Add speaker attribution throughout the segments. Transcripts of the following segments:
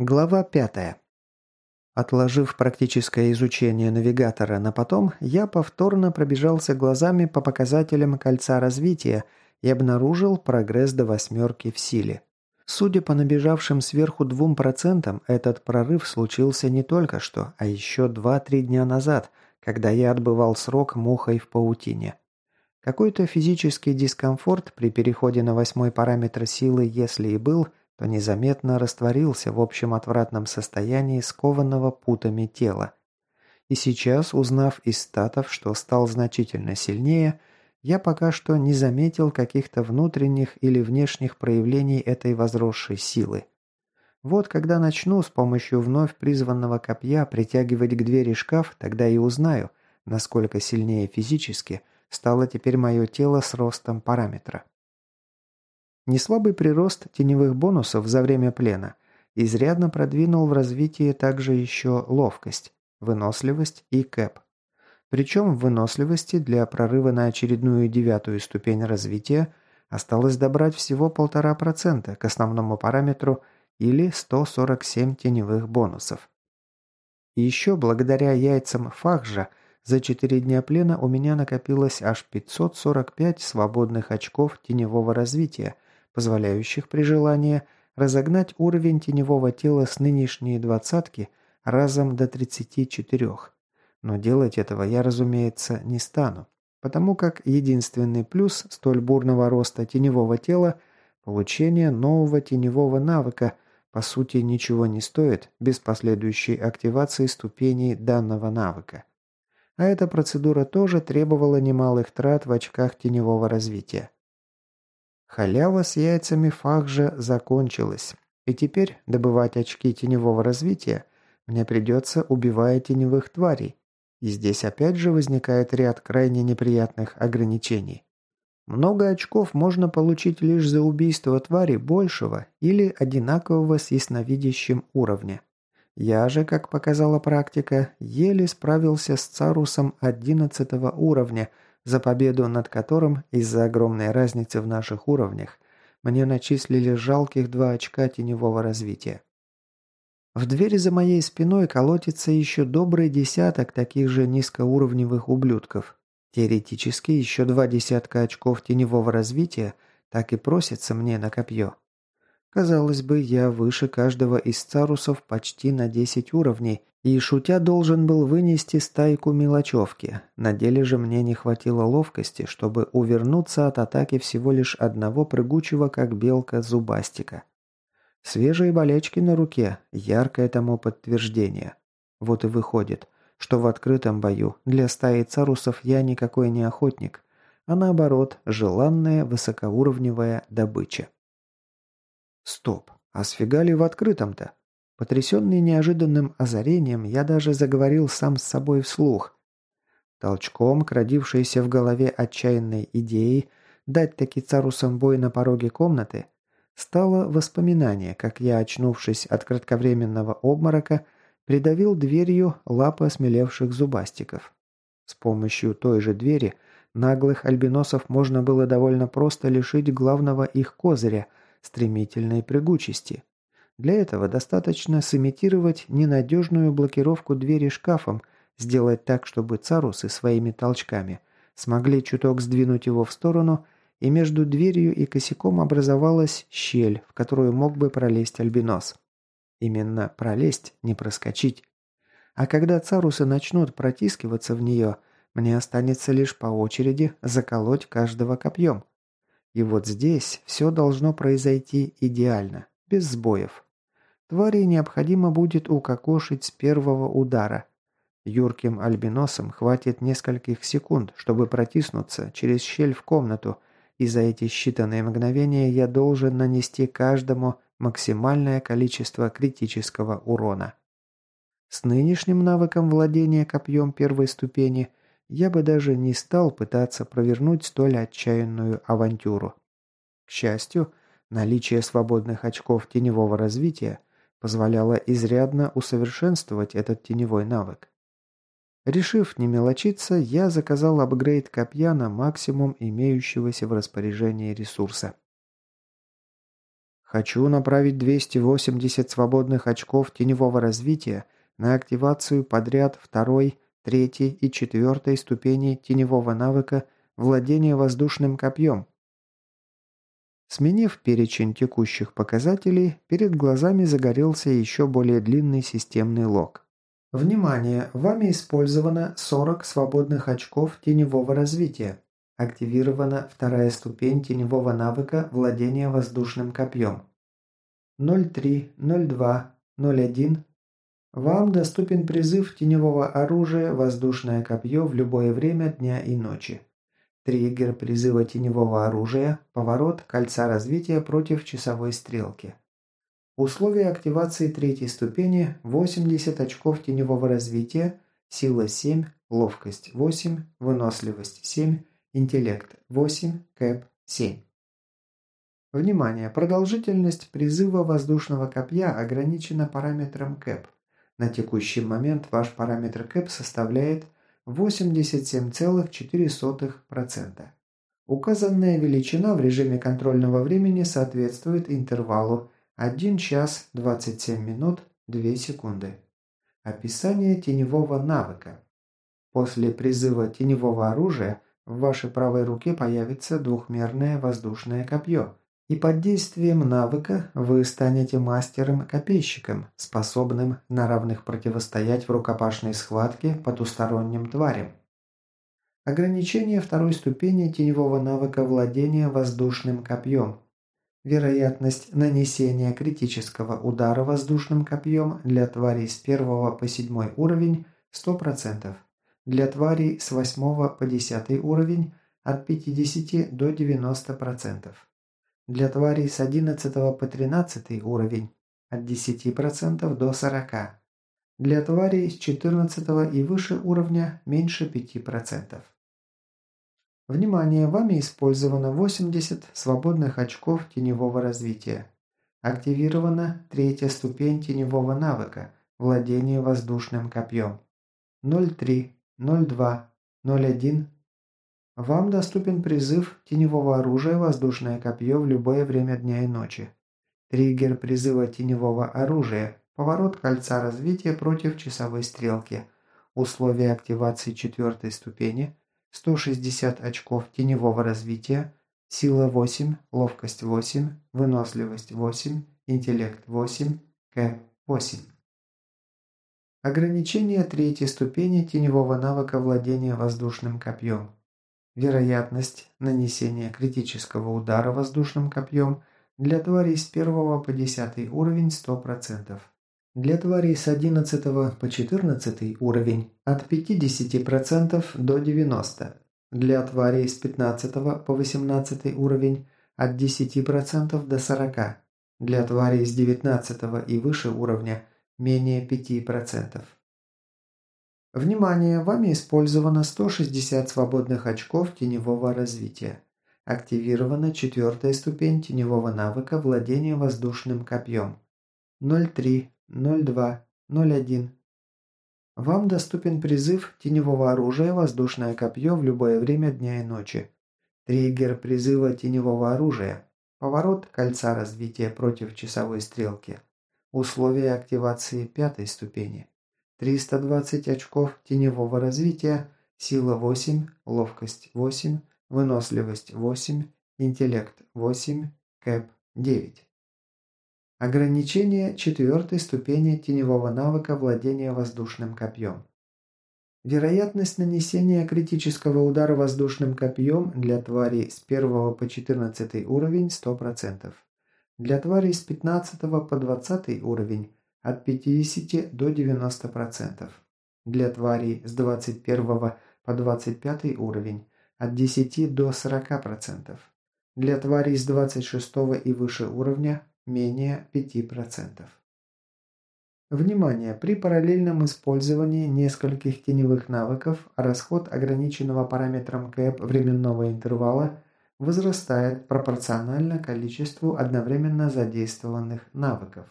Speaker 1: Глава пятая. Отложив практическое изучение навигатора на потом, я повторно пробежался глазами по показателям кольца развития и обнаружил прогресс до восьмерки в силе. Судя по набежавшим сверху двум процентам, этот прорыв случился не только что, а еще 2-3 дня назад, когда я отбывал срок мухой в паутине. Какой-то физический дискомфорт при переходе на восьмой параметр силы, если и был – то незаметно растворился в общем отвратном состоянии скованного путами тела. И сейчас, узнав из статов, что стал значительно сильнее, я пока что не заметил каких-то внутренних или внешних проявлений этой возросшей силы. Вот когда начну с помощью вновь призванного копья притягивать к двери шкаф, тогда и узнаю, насколько сильнее физически стало теперь мое тело с ростом параметра. Неслабый прирост теневых бонусов за время плена изрядно продвинул в развитии также еще ловкость, выносливость и кэп. Причем в выносливости для прорыва на очередную девятую ступень развития осталось добрать всего 1,5% к основному параметру или 147 теневых бонусов. И еще благодаря яйцам Фахжа за 4 дня плена у меня накопилось аж 545 свободных очков теневого развития, позволяющих при желании разогнать уровень теневого тела с нынешней двадцатки разом до 34. Но делать этого я, разумеется, не стану, потому как единственный плюс столь бурного роста теневого тела – получение нового теневого навыка – по сути ничего не стоит без последующей активации ступеней данного навыка. А эта процедура тоже требовала немалых трат в очках теневого развития. Халява с яйцами Фахжа закончилась, и теперь добывать очки теневого развития мне придется, убивая теневых тварей. И здесь опять же возникает ряд крайне неприятных ограничений. Много очков можно получить лишь за убийство твари большего или одинакового с ясновидящим уровня. Я же, как показала практика, еле справился с Царусом 11 уровня – за победу над которым из-за огромной разницы в наших уровнях мне начислили жалких два очка теневого развития. В двери за моей спиной колотится еще добрый десяток таких же низкоуровневых ублюдков. Теоретически еще два десятка очков теневого развития так и просятся мне на копье. Казалось бы, я выше каждого из царусов почти на 10 уровней, и, шутя, должен был вынести стайку мелочевки. На деле же мне не хватило ловкости, чтобы увернуться от атаки всего лишь одного прыгучего, как белка, зубастика. Свежие болячки на руке – яркое тому подтверждение. Вот и выходит, что в открытом бою для стаи царусов я никакой не охотник, а наоборот, желанная высокоуровневая добыча. Стоп, а сфига ли в открытом-то? Потрясенный неожиданным озарением, я даже заговорил сам с собой вслух. Толчком к родившейся в голове отчаянной идеей дать таки царусам бой на пороге комнаты стало воспоминание, как я, очнувшись от кратковременного обморока, придавил дверью лапы осмелевших зубастиков. С помощью той же двери наглых альбиносов можно было довольно просто лишить главного их козыря – стремительной прыгучести – для этого достаточно сымитировать ненадежную блокировку двери шкафом, сделать так, чтобы царусы своими толчками смогли чуток сдвинуть его в сторону, и между дверью и косяком образовалась щель, в которую мог бы пролезть альбинос. Именно пролезть, не проскочить. А когда царусы начнут протискиваться в нее, мне останется лишь по очереди заколоть каждого копьем. И вот здесь все должно произойти идеально, без сбоев. Твари необходимо будет укокошить с первого удара. Юрким альбиносам хватит нескольких секунд, чтобы протиснуться через щель в комнату, и за эти считанные мгновения я должен нанести каждому максимальное количество критического урона. С нынешним навыком владения копьем первой ступени я бы даже не стал пытаться провернуть столь отчаянную авантюру. К счастью, наличие свободных очков теневого развития позволяло изрядно усовершенствовать этот теневой навык. Решив не мелочиться, я заказал апгрейд копья на максимум имеющегося в распоряжении ресурса. Хочу направить 280 свободных очков теневого развития на активацию подряд второй, третьей и четвертой ступени теневого навыка владения воздушным копьем. Сменив перечень текущих показателей, перед глазами загорелся еще более длинный системный лог. Внимание! Вами использовано 40 свободных очков теневого развития. Активирована вторая ступень теневого навыка владения воздушным копьем. 03, 02, 01. Вам доступен призыв теневого оружия «Воздушное копье» в любое время дня и ночи. Триггер призыва теневого оружия – поворот кольца развития против часовой стрелки. Условия активации третьей ступени – 80 очков теневого развития, сила 7, ловкость 8, выносливость 7, Интеллект 8, кэп 7. Внимание! Продолжительность призыва воздушного копья ограничена параметром кэп. На текущий момент ваш параметр кэп составляет 87,4%. Указанная величина в режиме контрольного времени соответствует интервалу 1 час 27 минут 2 секунды. Описание теневого навыка. После призыва теневого оружия в вашей правой руке появится двухмерное воздушное копье, и под действием навыка вы станете мастером-копейщиком, способным на равных противостоять в рукопашной схватке потусторонним тварям. Ограничение второй ступени теневого навыка владения воздушным копьем. Вероятность нанесения критического удара воздушным копьем для тварей с 1 по 7 уровень 100%. Для тварей с 8 по 10 уровень от 50 до 90%. Для тварей с 11 по 13 уровень от 10% до 40%. Для тварей с 14 и выше уровня меньше 5%. Внимание! Вами использовано 80 свободных очков теневого развития. Активирована третья ступень теневого навыка – владение воздушным копьем. 0,3 02 01 Вам доступен призыв теневого оружия «Воздушное копье» в любое время дня и ночи. Триггер призыва теневого оружия. Поворот кольца развития против часовой стрелки. Условия активации четвертой ступени. 160 очков теневого развития. Сила 8, ловкость 8, выносливость 8, интеллект 8, К 8. Ограничение третьей ступени теневого навыка владения воздушным копьем. Вероятность нанесения критического удара воздушным копьем для тварей с 1 по 10 уровень 100%. Для тварей с 11 по 14 уровень от 50% до 90%. Для тварей с 15 по 18 уровень от 10% до 40%. Для тварей с 19 и выше уровня – менее 5%. Внимание! Вами использовано 160 свободных очков теневого развития. Активирована четвертая ступень теневого навыка владения воздушным копьем. 03, 02, 01. Вам доступен призыв теневого оружия «Воздушное копье» в любое время дня и ночи. Триггер призыва теневого оружия. Поворот кольца развития против часовой стрелки. Условия активации пятой ступени. 320 очков теневого развития, сила 8, ловкость 8, выносливость 8, интеллект 8, кэп 9. Ограничение четвертой ступени теневого навыка владения воздушным копьем. Вероятность нанесения критического удара воздушным копьем для тварей с 1 по 14 уровень 100%. Для тварей с 15 по 20 уровень от 50 до 90%. Для тварей с 21 по 25 уровень от 10 до 40%. Для тварей с 26 и выше уровня менее 5%. Внимание! При параллельном использовании нескольких теневых навыков расход ограниченного параметром КЭП временного интервала возрастает пропорционально количеству одновременно задействованных навыков.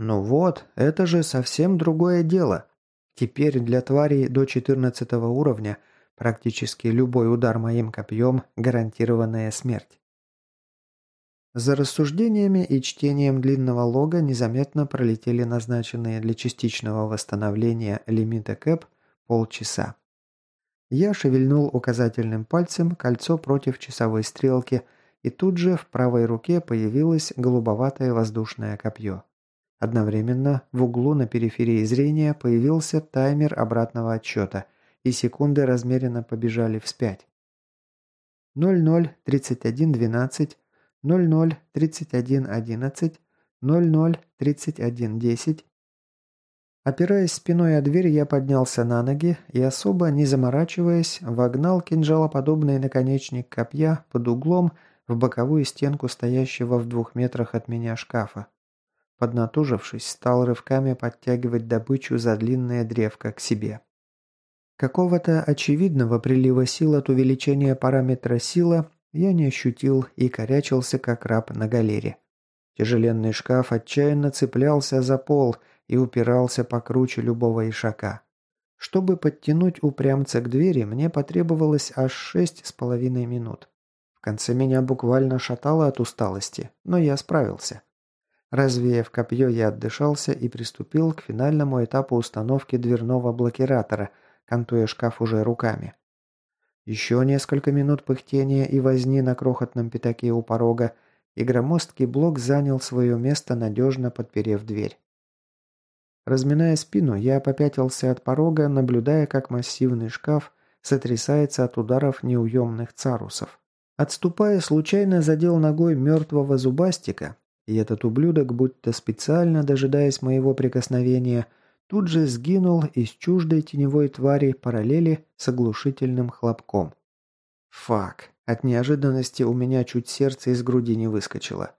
Speaker 1: Ну вот, это же совсем другое дело. Теперь для тварей до 14 уровня практически любой удар моим копьем – гарантированная смерть. За рассуждениями и чтением длинного лога незаметно пролетели назначенные для частичного восстановления лимиты КЭП полчаса. Я шевельнул указательным пальцем кольцо против часовой стрелки, и тут же в правой руке появилось голубоватое воздушное копье. Одновременно в углу на периферии зрения появился таймер обратного отсчета, и секунды размеренно побежали вспять. 00.31.12 003111, 003110. Опираясь спиной о дверь, я поднялся на ноги и, особо не заморачиваясь, вогнал кинжалоподобный наконечник копья под углом в боковую стенку стоящего в двух метрах от меня шкафа. Поднатужившись, стал рывками подтягивать добычу за длинное древко к себе. Какого-то очевидного прилива сил от увеличения параметра сила я не ощутил и корячился, как раб на галере. Тяжеленный шкаф отчаянно цеплялся за пол и упирался покруче любого ишака. Чтобы подтянуть упрямца к двери, мне потребовалось аж шесть с половиной минут. В конце меня буквально шатало от усталости, но я справился. Развеяв копье, я отдышался и приступил к финальному этапу установки дверного блокиратора, кантуя шкаф уже руками. Еще несколько минут пыхтения и возни на крохотном пятаке у порога, и громоздкий блок занял свое место, надежно подперев дверь. Разминая спину, я попятился от порога, наблюдая, как массивный шкаф сотрясается от ударов неуемных царусов. Отступая, случайно задел ногой мертвого зубастика, и этот ублюдок, будто специально дожидаясь моего прикосновения, тут же сгинул из чуждой теневой твари параллели с оглушительным хлопком. Фак. От неожиданности у меня чуть сердце из груди не выскочило.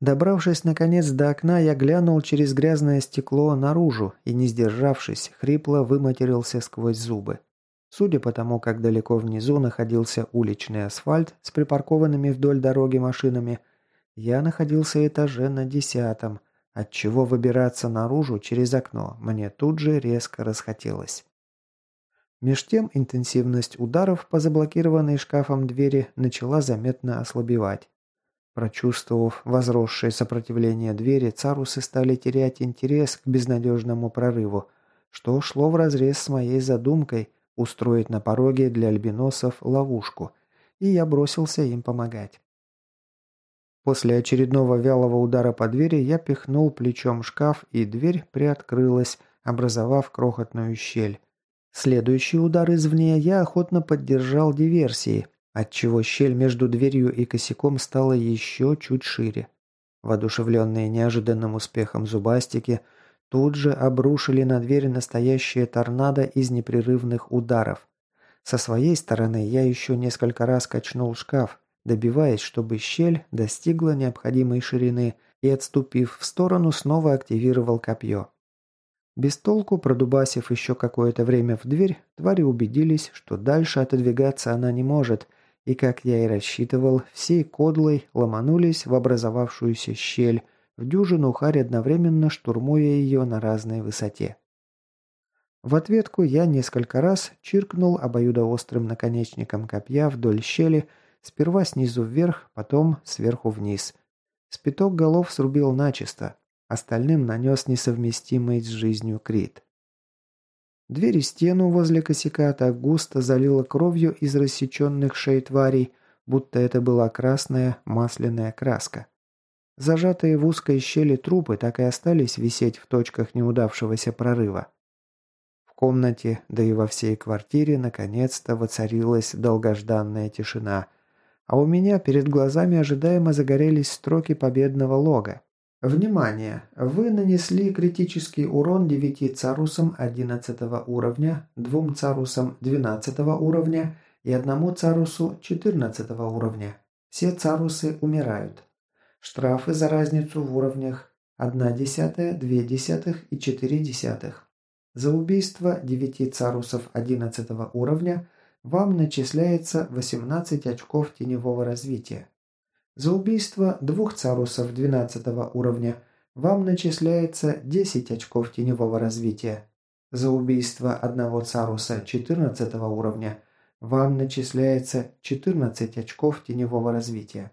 Speaker 1: Добравшись наконец до окна, я глянул через грязное стекло наружу и, не сдержавшись, хрипло выматерился сквозь зубы. Судя по тому, как далеко внизу находился уличный асфальт с припаркованными вдоль дороги машинами, я находился этаже на десятом – Отчего выбираться наружу через окно мне тут же резко расхотелось. Меж тем интенсивность ударов по заблокированной шкафом двери начала заметно ослабевать. Прочувствовав возросшее сопротивление двери, царусы стали терять интерес к безнадежному прорыву, что шло вразрез с моей задумкой устроить на пороге для альбиносов ловушку, и я бросился им помогать. После очередного вялого удара по двери я пихнул плечом шкаф, и дверь приоткрылась, образовав крохотную щель. Следующий удар извне я охотно поддержал диверсией, отчего щель между дверью и косяком стала еще чуть шире. Водушевленные неожиданным успехом зубастики тут же обрушили на дверь настоящее торнадо из непрерывных ударов. Со своей стороны я еще несколько раз качнул шкаф, добиваясь, чтобы щель достигла необходимой ширины и, отступив в сторону, снова активировал копье. Без толку, продубасив еще какое-то время в дверь, твари убедились, что дальше отодвигаться она не может, и, как я и рассчитывал, всей кодлой ломанулись в образовавшуюся щель, в дюжину харь одновременно штурмуя ее на разной высоте. В ответку я несколько раз чиркнул обоюдоострым наконечником копья вдоль щели, Сперва снизу вверх, потом сверху вниз. Спиток голов срубил начисто. Остальным нанес несовместимый с жизнью крит. Дверь и стену возле косяка так густо залило кровью из рассеченных шей тварей, будто это была красная масляная краска. Зажатые в узкой щели трупы так и остались висеть в точках неудавшегося прорыва. В комнате, да и во всей квартире, наконец-то воцарилась долгожданная тишина, а у меня перед глазами ожидаемо загорелись строки победного лога. Внимание! Вы нанесли критический урон 9 царусам 11 уровня, 2 царусам 12 уровня и 1 царусу 14 уровня. Все царусы умирают. Штрафы за разницу в уровнях 1 десятая, 2 десятых и 4 десятых. За убийство 9 царусов 11 уровня вам начисляется 18 очков теневого развития. За убийство двух царусов 12 уровня вам начисляется 10 очков теневого развития. За убийство одного царуса 14 уровня вам начисляется 14 очков теневого развития.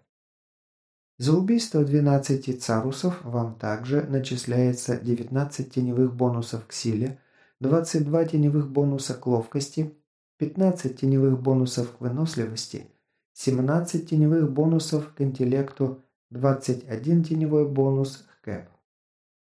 Speaker 1: За убийство 12 царусов вам также начисляется 19 теневых бонусов к силе, 22 теневых бонуса к ловкости, 15 теневых бонусов к выносливости, 17 теневых бонусов к интеллекту, 21 теневой бонус к кэп.